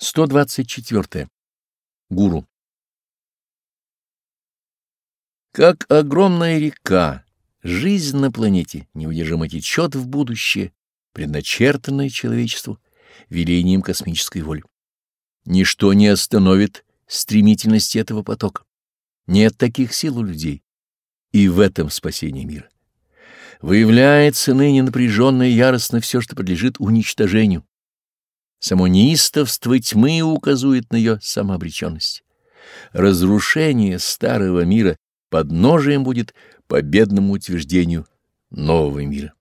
124. Гуру. Как огромная река, жизнь на планете неудержимо течет в будущее, предначертанное человечеству велением космической воли. Ничто не остановит стремительности этого потока. Нет таких сил у людей. И в этом спасение мира. Выявляется ныне напряженно и яростно все, что подлежит уничтожению Само неистовство тьмы указывает на ее самообреченность. Разрушение старого мира подножием будет победному утверждению нового мира.